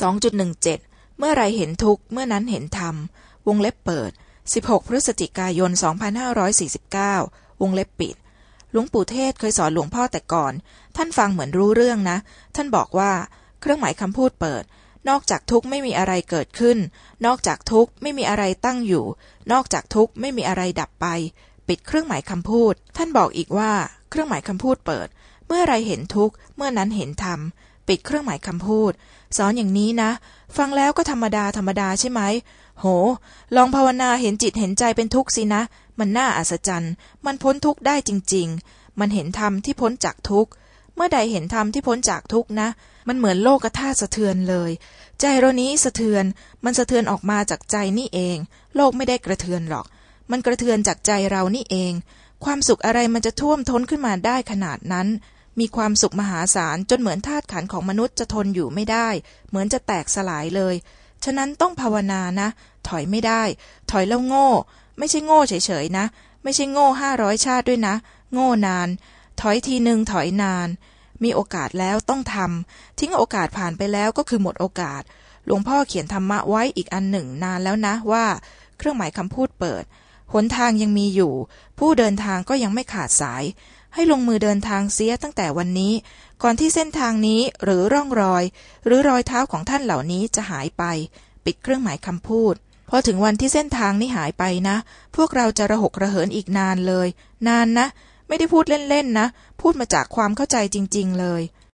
2.17 เมื่อไรเห็นทุกเมื่อนั้นเห็นธรรม วงเล็บเปิด 16 พฤศจิกายน 2549 วงเล็บปิด หลวงปู่เทศเคยสอนหลวงพ่อแต่ก่อน ท่านฟังเหมือนรู้เรื่องนะ ท่านบอกว่า เครื่องหมายคำพูดเปิด นอกจากทุกไม่มีอะไรเกิดขึ้น นอกจากทุกไม่มีอะไรตั้งอยู่ นอกจากทุกไม่มีอะไรดับไป ปิดเครื่องหมายคำพูด ท่านบอกอีกว่า เครื่องหมายคำพูดเปิด เมื่อไรเห็นทุกเมื่อนั้นเห็นธรรม ปิดเครื่องหมายคำพูด สอนอย่างนี้นะ ฟังแล้วก็ธรรมดาธรรมดาใช่ไหม โห ลองภาวนาเห็นจิตเห็นใจเป็นทุกข์สินะ มันน่าอัศจรรย์ มันพ้นทุกข์ได้จริง ๆ มันเห็นธรรมที่พ้นจากทุกข์ เมื่อใดเห็นธรรมที่พ้นจากทุกข์นะ มันเหมือนโลกธาตุสะเทือนเลย ใจเรานี้สะเทือน มันสะเทือนออกมาจากใจนี่เอง โลกไม่ได้กระเทือนหรอก มันกระเทือนจากใจเรานี่เอง ความสุขอะไรมันจะท่วมท้นขึ้นมาได้ขนาดนั้น มีความสุขมหาศาลจนเหมือนธาตุขันของมนุษย์จะทนอยู่ไม่ได้ เหมือนจะแตกสลายเลย ฉะนั้นต้องภาวนานะ ถอยไม่ได้ ถอยแล้วโง่ ไม่ใช่โง่เฉยๆนะ ไม่ใช่โง่ห้าร้อยชาติด้วยนะ โง่นาน ถอยทีหนึ่งถอยนาน มีโอกาสแล้วต้องทำทิ้งโอกาสผ่านไปแล้วก็คือหมดโอกาส หลวงพ่อเขียนธรรมะไว้อีกอันหนึ่งนานแล้วนะว่า เครื่องหมายคำพูดเปิดหนทางยังมีอยู่ ผู้เดินทางก็ยังไม่ขาดสาย ให้ลงมือเดินทางเสียตั้งแต่วันนี้ ก่อนที่เส้นทางนี้หรือร่องรอย หรือรอยเท้าของท่านเหล่านี้จะหายไป ปิดเครื่องหมายคำพูดพอถึงวันที่เส้นทางนี้หายไปนะ พวกเราจะระหกระเหินอีกนานเลย นานนะ ไม่ได้พูดเล่นๆนะ พูดมาจากความเข้าใจจริง ๆ เลย